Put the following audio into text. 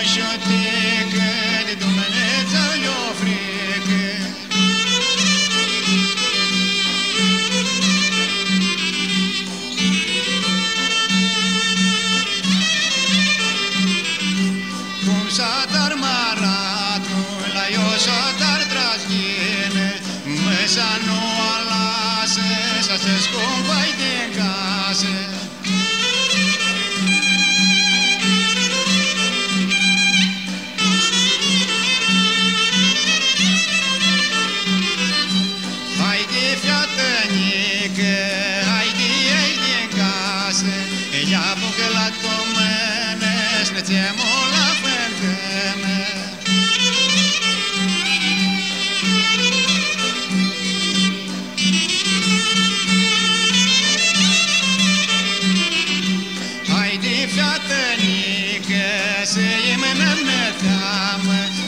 Μαζιωτικε, δι' δωμενετσα γιωφρικε. Κομ σα τ' αρμαρατω, λα γιω σα τ' αρτρατεινε, μαι σα νοα λασε, κασε.